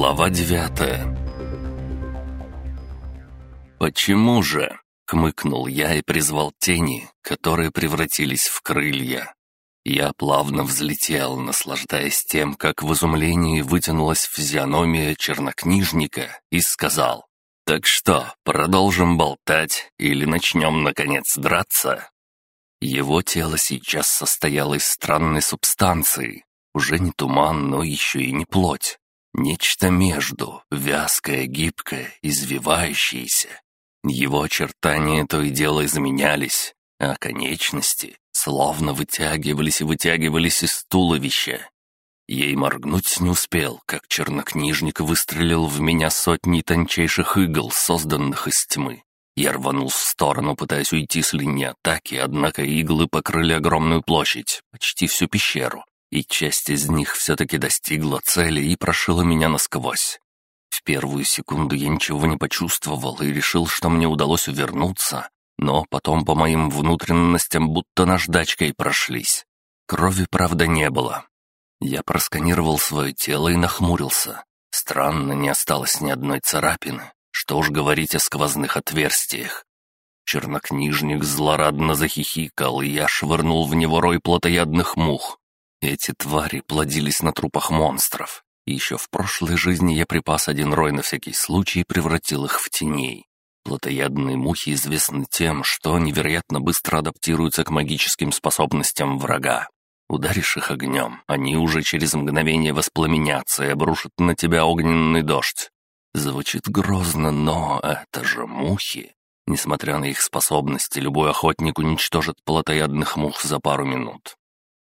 Глава девятая «Почему же?» — хмыкнул я и призвал тени, которые превратились в крылья. Я плавно взлетел, наслаждаясь тем, как в изумлении вытянулась физиономия чернокнижника, и сказал, «Так что, продолжим болтать или начнем, наконец, драться?» Его тело сейчас состояло из странной субстанции, уже не туман, но еще и не плоть. Нечто между, вязкое, гибкое, извивающееся. Его очертания то и дело изменялись, а конечности словно вытягивались и вытягивались из туловища. Ей моргнуть не успел, как чернокнижник выстрелил в меня сотни тончайших игл, созданных из тьмы. Я рванул в сторону, пытаясь уйти с линии атаки, однако иглы покрыли огромную площадь, почти всю пещеру и часть из них все-таки достигла цели и прошила меня насквозь. В первую секунду я ничего не почувствовал и решил, что мне удалось увернуться, но потом по моим внутренностям будто наждачкой прошлись. Крови, правда, не было. Я просканировал свое тело и нахмурился. Странно, не осталось ни одной царапины. Что уж говорить о сквозных отверстиях. Чернокнижник злорадно захихикал, и я швырнул в него рой плотоядных мух. Эти твари плодились на трупах монстров. И еще в прошлой жизни я припас один рой на всякий случай и превратил их в теней. Плотоядные мухи известны тем, что невероятно быстро адаптируются к магическим способностям врага. Ударишь их огнем, они уже через мгновение воспламенятся и обрушат на тебя огненный дождь. Звучит грозно, но это же мухи. Несмотря на их способности, любой охотник уничтожит плотоядных мух за пару минут.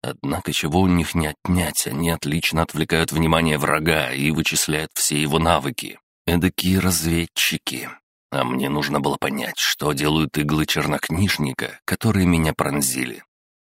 Однако чего у них не отнять, они отлично отвлекают внимание врага и вычисляют все его навыки. Эдакие разведчики. А мне нужно было понять, что делают иглы чернокнижника, которые меня пронзили.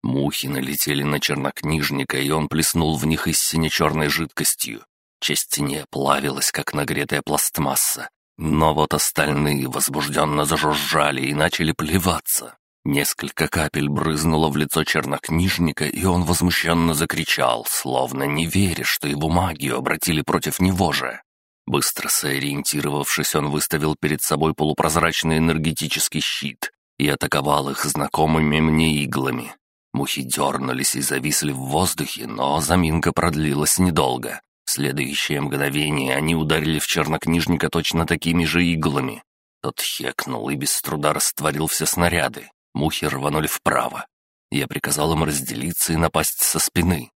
Мухи налетели на чернокнижника, и он плеснул в них из сине-черной жидкостью. Часть тени плавилась, как нагретая пластмасса. Но вот остальные возбужденно зажужжали и начали плеваться. Несколько капель брызнуло в лицо чернокнижника, и он возмущенно закричал, словно не веря, что его магию обратили против него же. Быстро сориентировавшись, он выставил перед собой полупрозрачный энергетический щит и атаковал их знакомыми мне иглами. Мухи дернулись и зависли в воздухе, но заминка продлилась недолго. В следующее мгновение они ударили в чернокнижника точно такими же иглами. Тот хекнул и без труда растворил все снаряды. Мухи рванули вправо. Я приказал им разделиться и напасть со спины.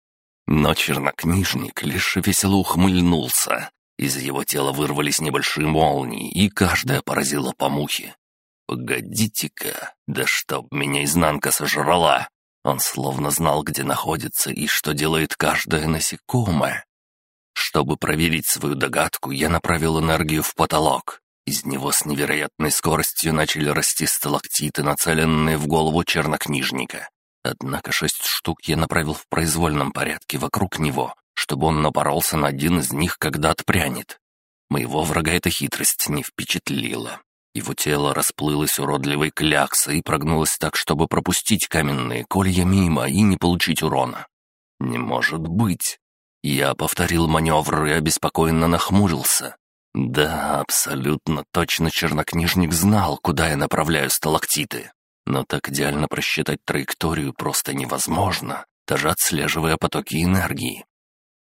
Но чернокнижник лишь весело ухмыльнулся. Из его тела вырвались небольшие молнии, и каждая поразила по мухе. «Погодите-ка, да чтоб меня изнанка сожрала!» Он словно знал, где находится и что делает каждое насекомое. Чтобы проверить свою догадку, я направил энергию в потолок. Из него с невероятной скоростью начали расти сталактиты, нацеленные в голову чернокнижника. Однако шесть штук я направил в произвольном порядке вокруг него, чтобы он напоролся на один из них, когда отпрянет. Моего врага эта хитрость не впечатлила. Его тело расплылось уродливой кляксой и прогнулось так, чтобы пропустить каменные колья мимо и не получить урона. «Не может быть!» Я повторил маневр и обеспокоенно нахмурился. Да, абсолютно точно чернокнижник знал, куда я направляю сталактиты. Но так идеально просчитать траекторию просто невозможно, даже отслеживая потоки энергии.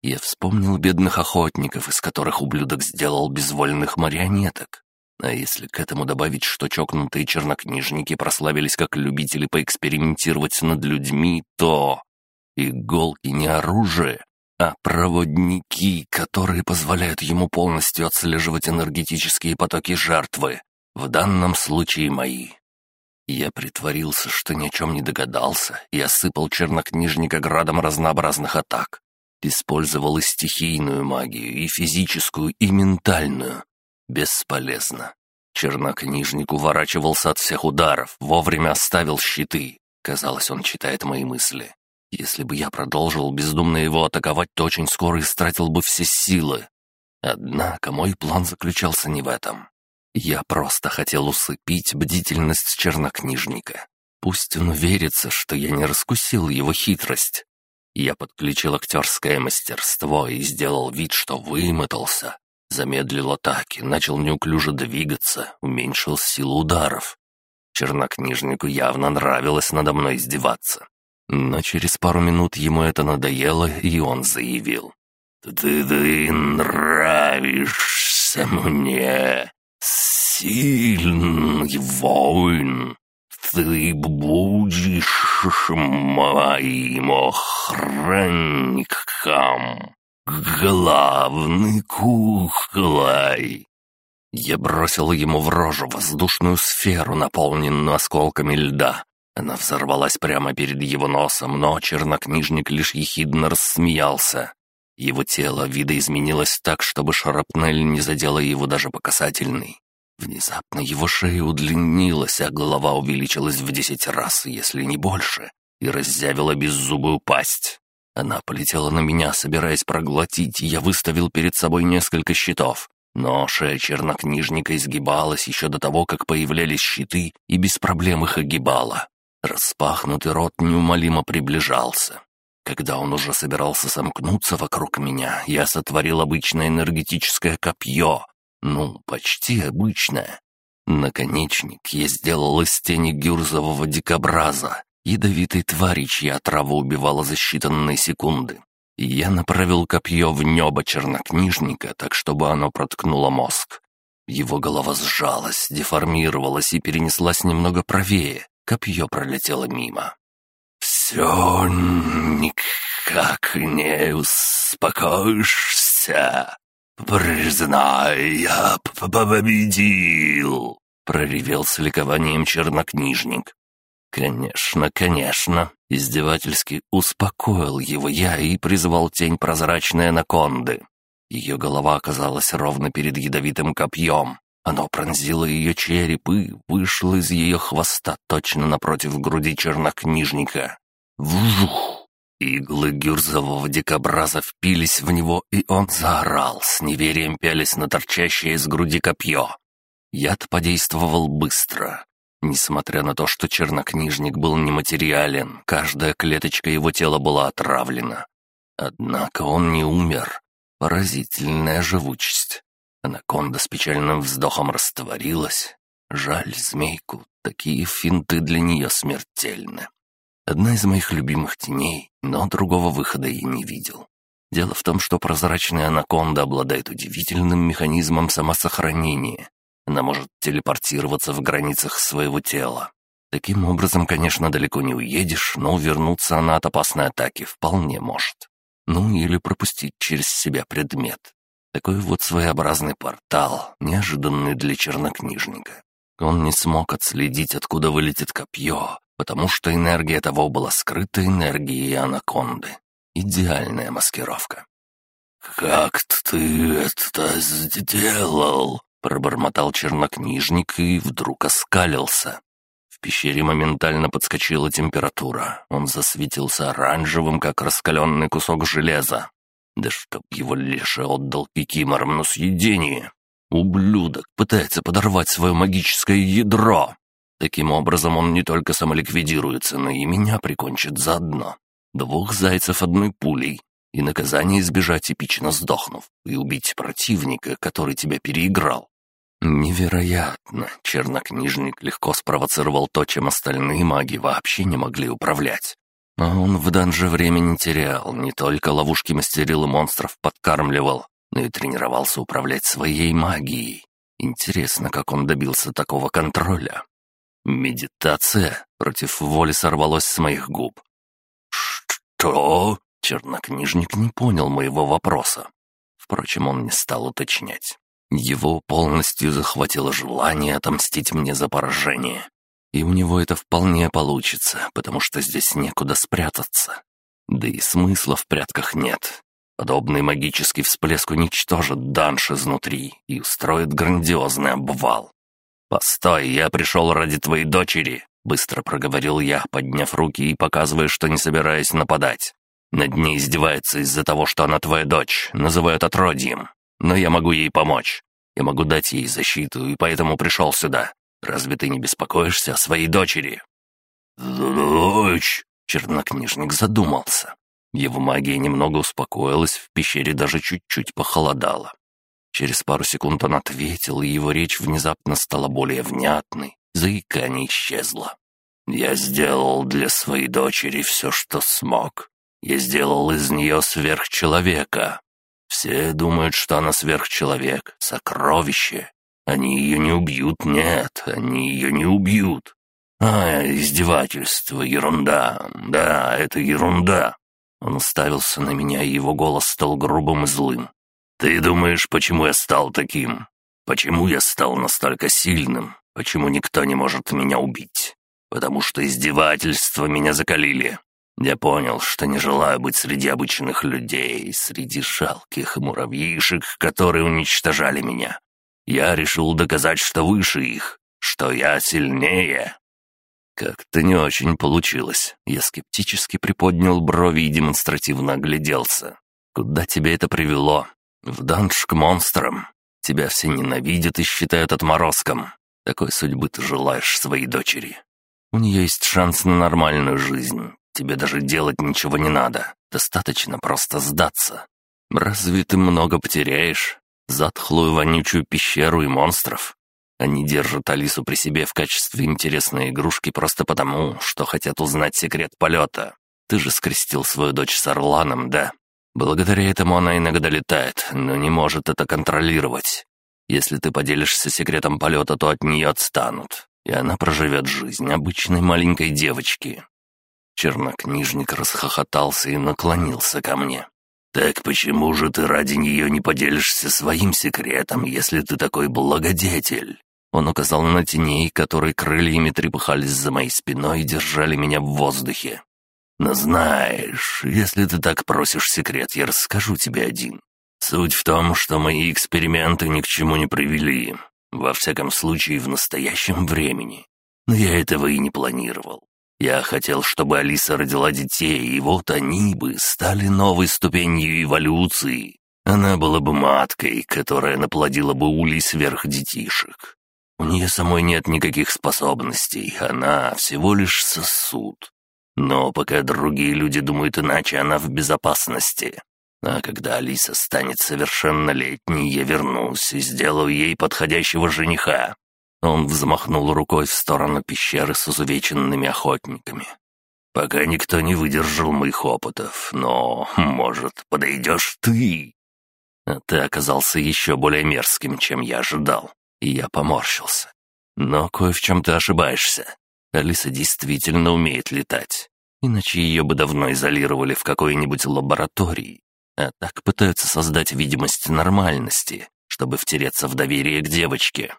Я вспомнил бедных охотников, из которых ублюдок сделал безвольных марионеток. А если к этому добавить, что чокнутые чернокнижники прославились как любители поэкспериментировать над людьми, то... Иголки не оружие, а проводники, которые позволяют ему полностью отслеживать энергетические потоки жертвы, в данном случае мои. Я притворился, что ни о чем не догадался, и осыпал чернокнижника градом разнообразных атак. Использовал и стихийную магию, и физическую, и ментальную. Бесполезно. Чернокнижник уворачивался от всех ударов, вовремя оставил щиты. Казалось, он читает мои мысли. Если бы я продолжил бездумно его атаковать, то очень скоро истратил бы все силы. Однако мой план заключался не в этом. Я просто хотел усыпить бдительность чернокнижника. Пусть он уверится, что я не раскусил его хитрость. Я подключил актерское мастерство и сделал вид, что вымотался. Замедлил атаки, начал неуклюже двигаться, уменьшил силу ударов. Чернокнижнику явно нравилось надо мной издеваться. Но через пару минут ему это надоело, и он заявил. «Ты, ты нравишься мне, сильный воин. Ты будешь моим охранником, главный куклой». Я бросил ему в рожу воздушную сферу, наполненную осколками льда. Она взорвалась прямо перед его носом, но чернокнижник лишь ехидно рассмеялся. Его тело видоизменилось так, чтобы шарапнель не задела его даже по касательной. Внезапно его шея удлинилась, а голова увеличилась в десять раз, если не больше, и раззявила беззубую пасть. Она полетела на меня, собираясь проглотить, и я выставил перед собой несколько щитов. Но шея чернокнижника изгибалась еще до того, как появлялись щиты, и без проблем их огибала. Распахнутый рот неумолимо приближался. Когда он уже собирался сомкнуться вокруг меня, я сотворил обычное энергетическое копье. Ну, почти обычное. Наконечник я сделал из тени гюрзового дикобраза, ядовитой твари, чья трава убивала за считанные секунды я направил копье в небо чернокнижника, так чтобы оно проткнуло мозг. Его голова сжалась, деформировалась и перенеслась немного правее. Копье пролетело мимо. «Все никак не успокоишься. Признай, я победил!» — проревел с ликованием чернокнижник. «Конечно, конечно!» — издевательски успокоил его я и призвал тень прозрачной анаконды. Ее голова оказалась ровно перед ядовитым копьем. Оно пронзило ее череп и вышло из ее хвоста точно напротив груди чернокнижника. Вжух! Иглы гюрзового дикобраза впились в него, и он заорал, с неверием пялись на торчащее из груди копье. Яд подействовал быстро. Несмотря на то, что чернокнижник был нематериален, каждая клеточка его тела была отравлена. Однако он не умер. Поразительная живучесть. Анаконда с печальным вздохом растворилась. Жаль змейку, такие финты для нее смертельны. Одна из моих любимых теней, но другого выхода я не видел. Дело в том, что прозрачная анаконда обладает удивительным механизмом самосохранения. Она может телепортироваться в границах своего тела. Таким образом, конечно, далеко не уедешь, но увернуться она от опасной атаки вполне может. Ну или пропустить через себя предмет. Такой вот своеобразный портал, неожиданный для чернокнижника. Он не смог отследить, откуда вылетит копье, потому что энергия того была скрыта энергией анаконды. Идеальная маскировка. «Как ты это сделал?» Пробормотал чернокнижник и вдруг оскалился. В пещере моментально подскочила температура. Он засветился оранжевым, как раскаленный кусок железа. Да чтоб его леша отдал кикиморам на съедение. Ублюдок пытается подорвать свое магическое ядро. Таким образом он не только самоликвидируется, но и меня прикончит заодно. Двух зайцев одной пулей. И наказание избежать эпично сдохнув, и убить противника, который тебя переиграл. Невероятно! Чернокнижник легко спровоцировал то, чем остальные маги вообще не могли управлять. А он в данже время не терял, не только ловушки мастерил и монстров подкармливал, но и тренировался управлять своей магией. Интересно, как он добился такого контроля. Медитация против воли сорвалась с моих губ. «Что?» Чернокнижник не понял моего вопроса. Впрочем, он не стал уточнять. Его полностью захватило желание отомстить мне за поражение. И у него это вполне получится, потому что здесь некуда спрятаться. Да и смысла в прятках нет. Подобный магический всплеск уничтожит Данш изнутри и устроит грандиозный обвал. «Постой, я пришел ради твоей дочери», — быстро проговорил я, подняв руки и показывая, что не собираюсь нападать. Над ней издеваются из-за того, что она твоя дочь, называют отродьем но я могу ей помочь. Я могу дать ей защиту, и поэтому пришел сюда. Разве ты не беспокоишься о своей дочери?» «Дочь!» — чернокнижник задумался. Его магия немного успокоилась, в пещере даже чуть-чуть похолодало. Через пару секунд он ответил, и его речь внезапно стала более внятной, заикание исчезло. «Я сделал для своей дочери все, что смог. Я сделал из нее сверхчеловека. Все думают, что она сверхчеловек, сокровище. Они ее не убьют, нет, они ее не убьют. А, издевательство, ерунда, да, это ерунда. Он уставился на меня, и его голос стал грубым и злым. «Ты думаешь, почему я стал таким? Почему я стал настолько сильным? Почему никто не может меня убить? Потому что издевательства меня закалили. Я понял, что не желаю быть среди обычных людей, среди жалких муравьишек, которые уничтожали меня. Я решил доказать, что выше их, что я сильнее. Как-то не очень получилось. Я скептически приподнял брови и демонстративно огляделся. Куда тебе это привело? В данж к монстрам. Тебя все ненавидят и считают отморозком. Такой судьбы ты желаешь своей дочери. У нее есть шанс на нормальную жизнь. Тебе даже делать ничего не надо. Достаточно просто сдаться. Разве ты много потеряешь? Затхлую вонючую пещеру и монстров? Они держат Алису при себе в качестве интересной игрушки просто потому, что хотят узнать секрет полета. Ты же скрестил свою дочь с Орланом, да? Благодаря этому она иногда летает, но не может это контролировать. Если ты поделишься секретом полета, то от нее отстанут, и она проживет жизнь обычной маленькой девочки». Чернокнижник расхохотался и наклонился ко мне. «Так почему же ты ради нее не поделишься своим секретом, если ты такой благодетель?» Он указал на теней, которые крыльями трепыхались за моей спиной и держали меня в воздухе. Но знаешь, если ты так просишь секрет, я расскажу тебе один. Суть в том, что мои эксперименты ни к чему не привели. Во всяком случае, в настоящем времени. Но я этого и не планировал. Я хотел, чтобы Алиса родила детей, и вот они бы стали новой ступенью эволюции. Она была бы маткой, которая наплодила бы улей сверх детишек. У нее самой нет никаких способностей, она всего лишь сосуд. Но пока другие люди думают иначе, она в безопасности. А когда Алиса станет совершеннолетней, я вернусь и сделаю ей подходящего жениха». Он взмахнул рукой в сторону пещеры с изувеченными охотниками. «Пока никто не выдержал моих опытов, но, может, подойдешь ты?» А ты оказался еще более мерзким, чем я ожидал, и я поморщился. Но кое в чем ты ошибаешься. Алиса действительно умеет летать. Иначе ее бы давно изолировали в какой-нибудь лаборатории. А так пытаются создать видимость нормальности, чтобы втереться в доверие к девочке.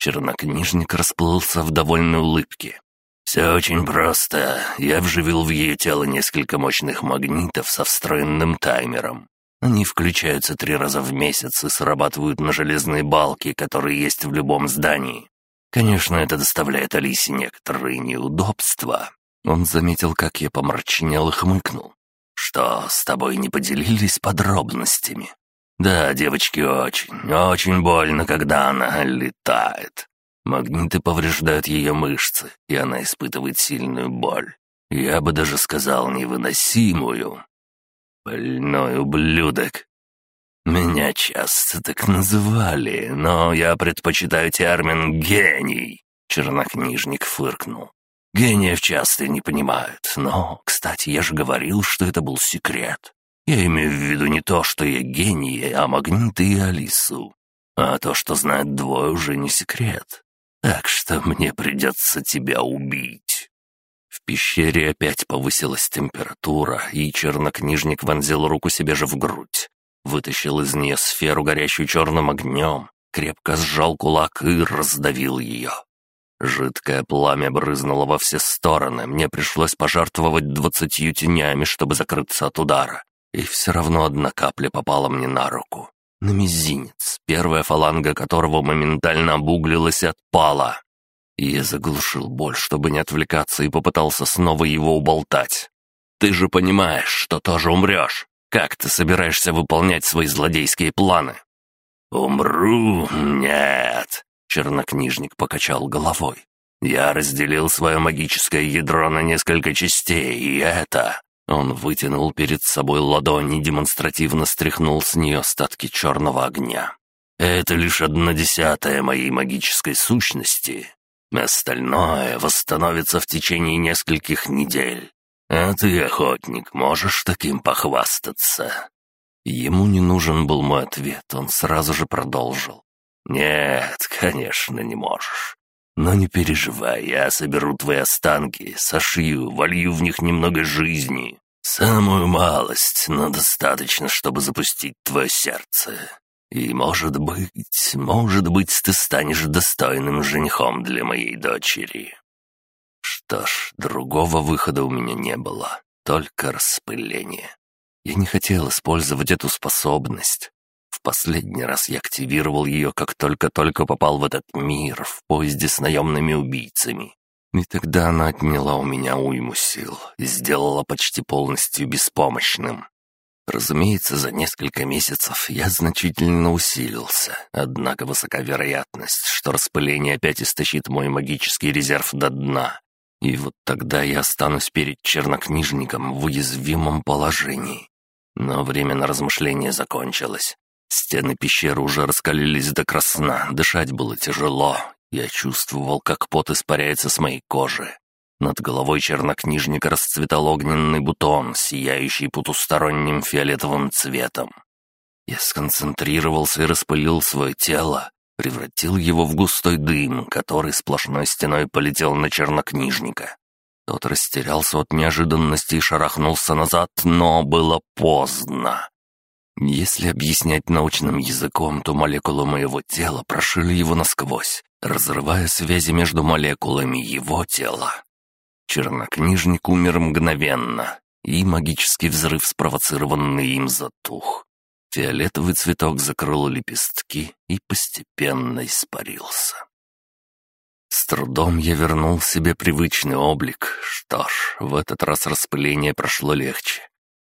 Чернокнижник расплылся в довольной улыбке. «Все очень просто. Я вживил в ее тело несколько мощных магнитов со встроенным таймером. Они включаются три раза в месяц и срабатывают на железные балки, которые есть в любом здании. Конечно, это доставляет Алисе некоторые неудобства. Он заметил, как я помрачнел и хмыкнул. «Что, с тобой не поделились подробностями?» «Да, девочке очень, очень больно, когда она летает. Магниты повреждают ее мышцы, и она испытывает сильную боль. Я бы даже сказал невыносимую. Больной ублюдок. Меня часто так называли, но я предпочитаю термин «гений», — чернокнижник фыркнул. Гениев часто не понимают, но, кстати, я же говорил, что это был секрет. Я имею в виду не то, что я гений, а Магнита и Алису. А то, что знают двое, уже не секрет. Так что мне придется тебя убить». В пещере опять повысилась температура, и чернокнижник вонзил руку себе же в грудь. Вытащил из нее сферу, горящую черным огнем, крепко сжал кулак и раздавил ее. Жидкое пламя брызнуло во все стороны, мне пришлось пожертвовать двадцатью тенями, чтобы закрыться от удара. И все равно одна капля попала мне на руку. На мизинец, первая фаланга которого моментально обуглилась и отпала. Я заглушил боль, чтобы не отвлекаться, и попытался снова его уболтать. «Ты же понимаешь, что тоже умрешь. Как ты собираешься выполнять свои злодейские планы?» «Умру? Нет. Чернокнижник покачал головой. «Я разделил свое магическое ядро на несколько частей, и это...» Он вытянул перед собой ладонь и демонстративно стряхнул с нее остатки черного огня. Это лишь одна десятая моей магической сущности. Остальное восстановится в течение нескольких недель. А ты, охотник, можешь таким похвастаться?» Ему не нужен был мой ответ, он сразу же продолжил. «Нет, конечно, не можешь. Но не переживай, я соберу твои останки, сошью, волью в них немного жизни. Самую малость, но достаточно, чтобы запустить твое сердце. И, может быть, может быть, ты станешь достойным женихом для моей дочери. Что ж, другого выхода у меня не было, только распыление. Я не хотел использовать эту способность. В последний раз я активировал ее, как только-только попал в этот мир, в поезде с наемными убийцами. И тогда она отняла у меня уйму сил и сделала почти полностью беспомощным. Разумеется, за несколько месяцев я значительно усилился, однако высока вероятность, что распыление опять истощит мой магический резерв до дна. И вот тогда я останусь перед чернокнижником в уязвимом положении. Но время на размышление закончилось. Стены пещеры уже раскалились до красна, дышать было тяжело. Я чувствовал, как пот испаряется с моей кожи. Над головой чернокнижника расцветал огненный бутон, сияющий потусторонним фиолетовым цветом. Я сконцентрировался и распылил свое тело, превратил его в густой дым, который сплошной стеной полетел на чернокнижника. Тот растерялся от неожиданности и шарахнулся назад, но было поздно. Если объяснять научным языком, то молекулы моего тела прошили его насквозь, разрывая связи между молекулами его тела Чернокнижник умер мгновенно, и магический взрыв, спровоцированный им, затух. Фиолетовый цветок закрыл лепестки и постепенно испарился. С трудом я вернул себе привычный облик. Что ж, в этот раз распыление прошло легче.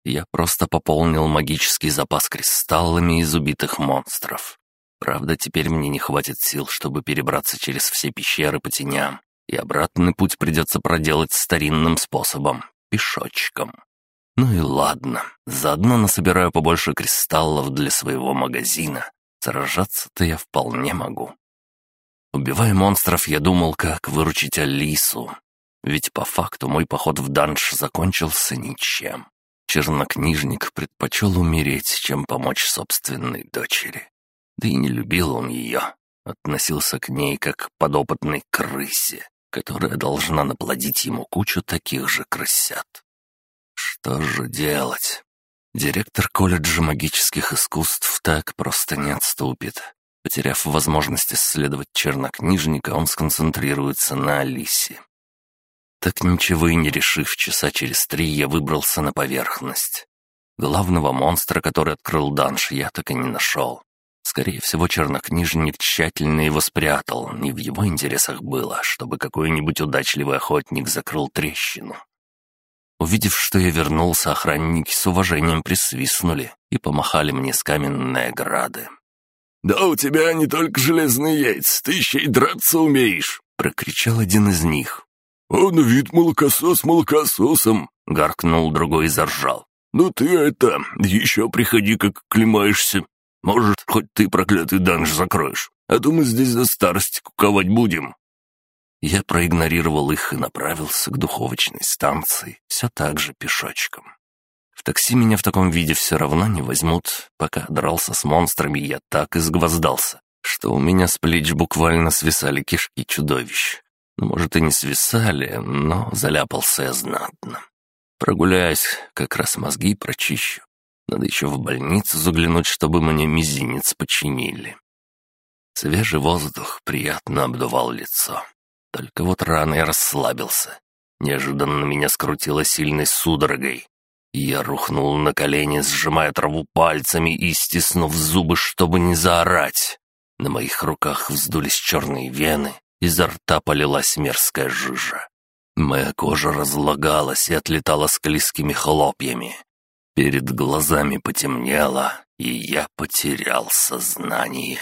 Я просто пополнил магический запас кристаллами из убитых монстров. Правда, теперь мне не хватит сил, чтобы перебраться через все пещеры по теням и обратный путь придется проделать старинным способом — пешочком. Ну и ладно, заодно насобираю побольше кристаллов для своего магазина. Сражаться-то я вполне могу. Убивая монстров, я думал, как выручить Алису. Ведь по факту мой поход в данж закончился ничем. Чернокнижник предпочел умереть, чем помочь собственной дочери. Да и не любил он ее. Относился к ней как к подопытной крысе которая должна наплодить ему кучу таких же крысят. Что же делать? Директор колледжа магических искусств так просто не отступит. Потеряв возможность исследовать чернокнижника, он сконцентрируется на Алисе. Так ничего и не решив, часа через три я выбрался на поверхность. Главного монстра, который открыл данж, я так и не нашел. Скорее всего, чернокнижник тщательно его спрятал, не в его интересах было, чтобы какой-нибудь удачливый охотник закрыл трещину. Увидев, что я вернулся, охранники с уважением присвистнули и помахали мне с каменной ограды. «Да у тебя не только железные яйца, ты еще и драться умеешь!» — прокричал один из них. «Он вид молокосос молокососом!» — гаркнул другой и заржал. «Ну ты это, еще приходи, как клемаешься!» Может, хоть ты проклятый данж закроешь, а то мы здесь до старости куковать будем». Я проигнорировал их и направился к духовочной станции, все так же пешочком. В такси меня в таком виде все равно не возьмут. Пока дрался с монстрами, я так изгвоздался, что у меня с плеч буквально свисали кишки чудовищ. Ну, может, и не свисали, но заляпался я знатно. Прогуляюсь, как раз мозги прочищу. Надо еще в больницу заглянуть, чтобы мне мизинец починили. Свежий воздух приятно обдувал лицо. Только вот рано я расслабился. Неожиданно меня скрутило сильной судорогой. Я рухнул на колени, сжимая траву пальцами и стиснув зубы, чтобы не заорать. На моих руках вздулись черные вены, изо рта полилась мерзкая жижа. Моя кожа разлагалась и отлетала склизкими хлопьями. Перед глазами потемнело, и я потерял сознание.